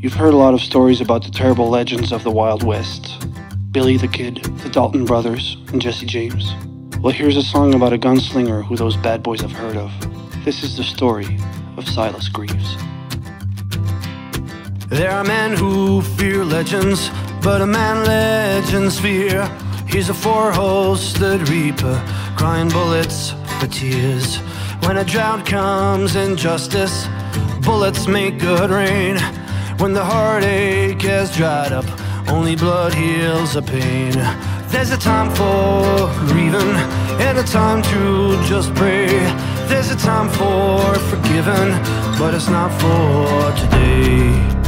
You've heard a lot of stories about the terrible legends of the Wild West Billy the Kid, the Dalton brothers, and Jesse James. Well, here's a song about a gunslinger who those bad boys have heard of. This is the story of Silas Greaves. There are men who fear legends, but a man legends fear. He's a four-hosted reaper, crying bullets for tears. When a drought comes in justice, bullets make good rain. When the heartache has dried up, only blood heals the pain. There's a time for grieving and a time to just pray. There's a time for forgiving, but it's not for today.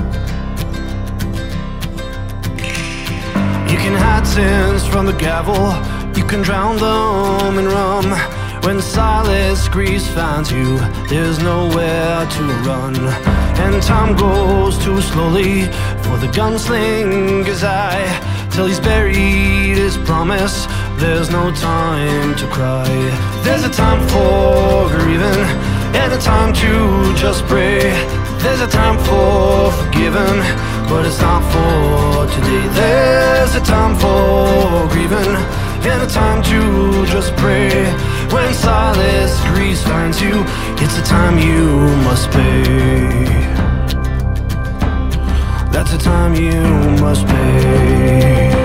You can hide sins from the gavel, you can drown them in rum. When Silas Greaves finds you, there's nowhere to run. And time goes too slowly for the gunslinger's eye. Till he's buried his promise, there's no time to cry. There's a time for grieving, and a time to just pray. There's a time for forgiving, but it's not for today. There's a time for grieving, and a time to just pray. When Silas Greaves finds you, it's a time you must pay. That's a time you must pay.